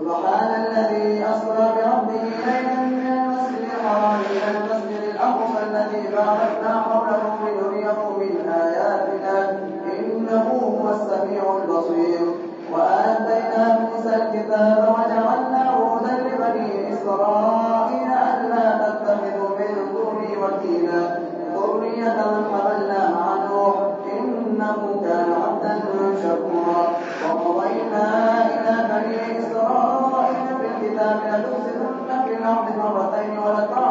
سبحان الذي أسرى بربه ليلا من المسجد الحرام إلى المسجد الأقصى الذي باركنا حوله لنريه من آياتنا. إنه هو السميع البصير. وآتينا موسى الكتاب وجعلناه هدى لبني إسرائيل ألا تتخذوا من دوني وكيلا. ذرية حملنا مع نوح. إنه كان عبدا شكورا. وقضينا إلى بني إسرائيل في لتفسدن في الأرض مرتين ولتعلمن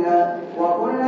what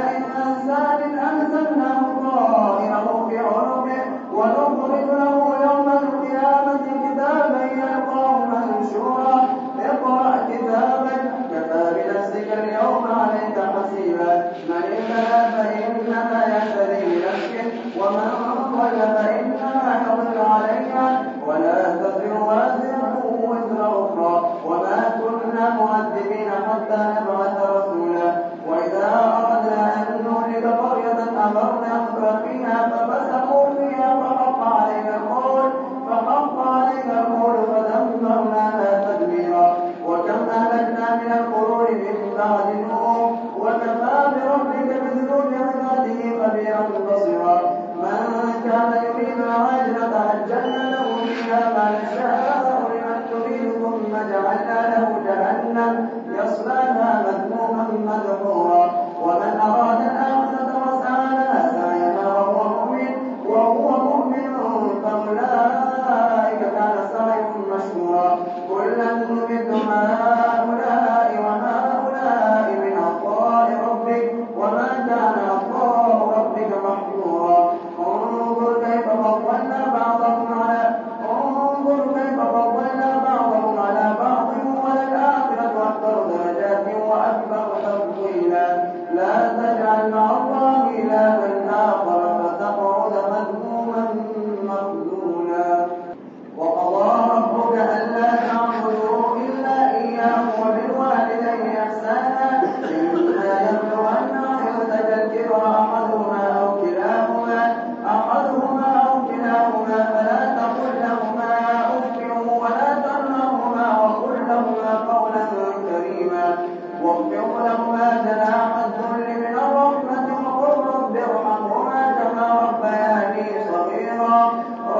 は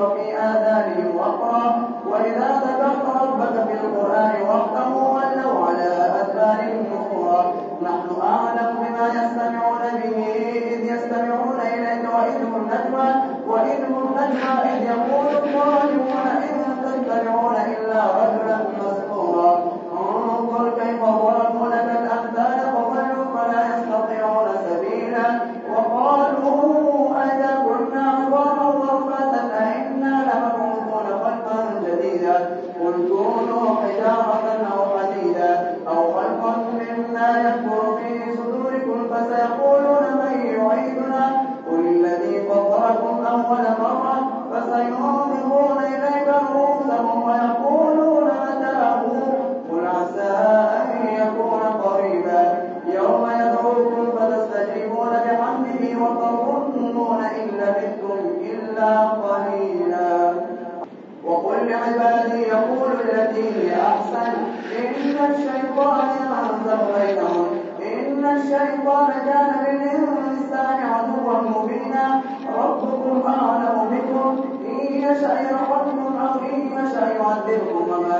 وفي آذانهم وقرا وإذا إن الشيطان ينظر بينهم إن الشيطان كان للإنسان عدوا مبينا ربكم أعلم بكم إن يشأ يرحمكم أو إن يشأ يعذبكم وما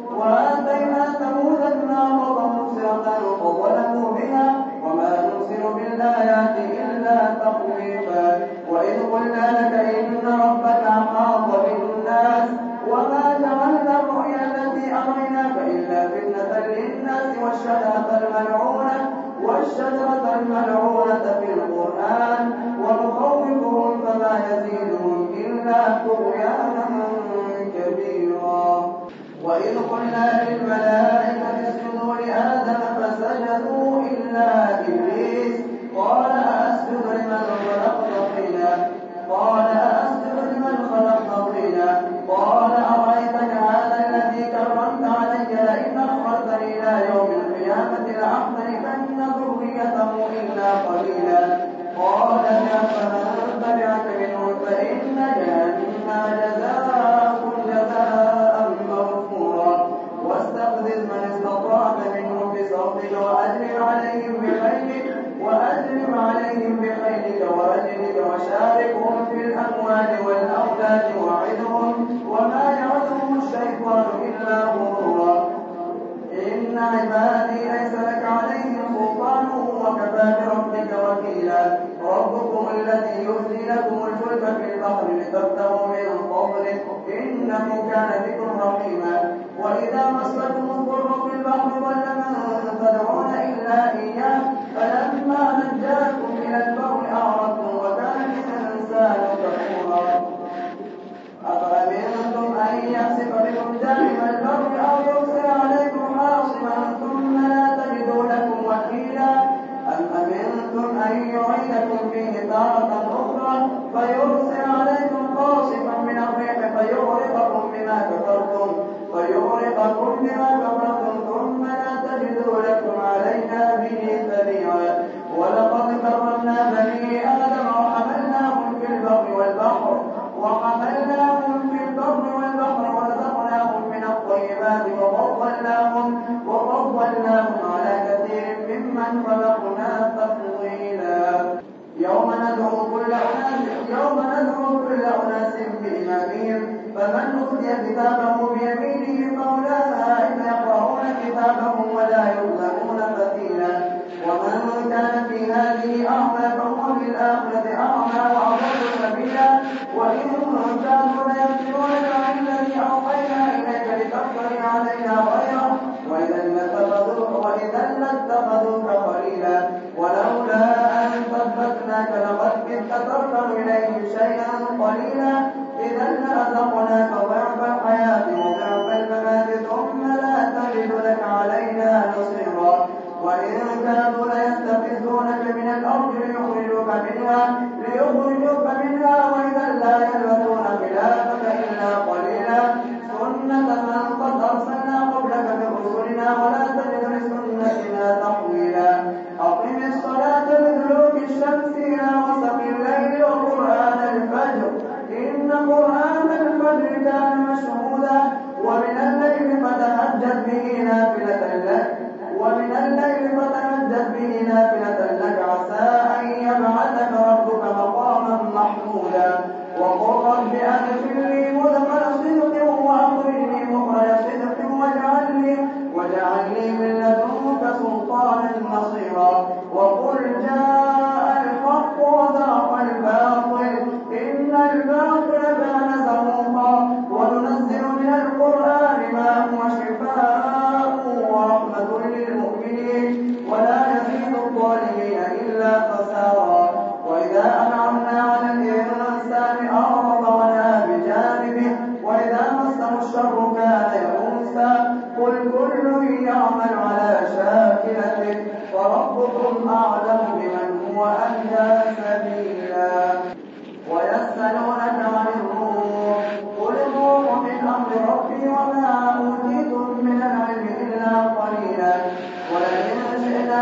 nosotros ya estábamos bien.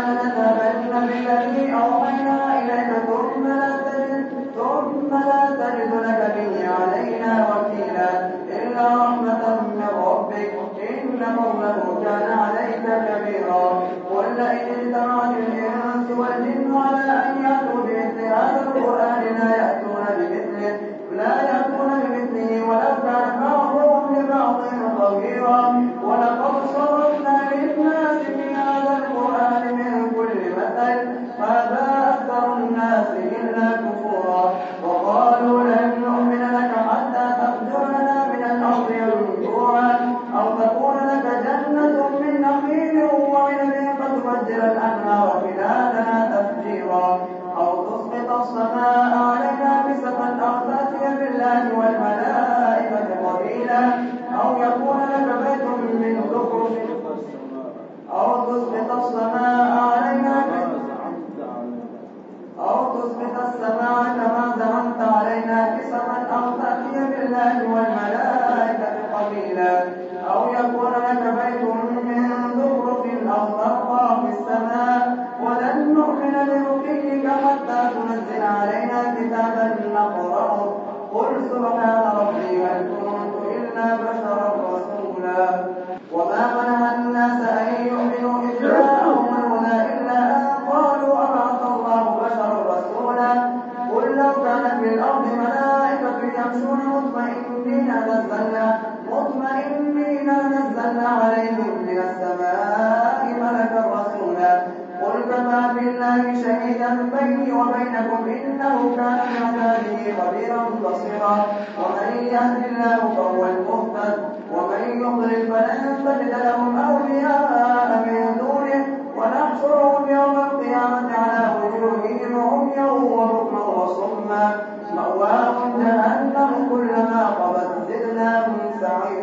لتذهبن بالذي أوحينا إليك ثم لا تجد ثم لا الشمس مطمئنا نزلنا مطمئنين نزلنا عليهم من السماء ملكا رسولا. قل كفى بالله شهيدا بيني وبينكم إنه كان بعباده خبيرا بصيرا. ومن يهد الله فهو المهتد ومن يضلل فلن تجد لهم أولياء من دونه. ونحشرهم يوم القيامة على وجوههم عميا وبكما وصما. مأواهم جهنم كلما خبت زدناهم سعيرا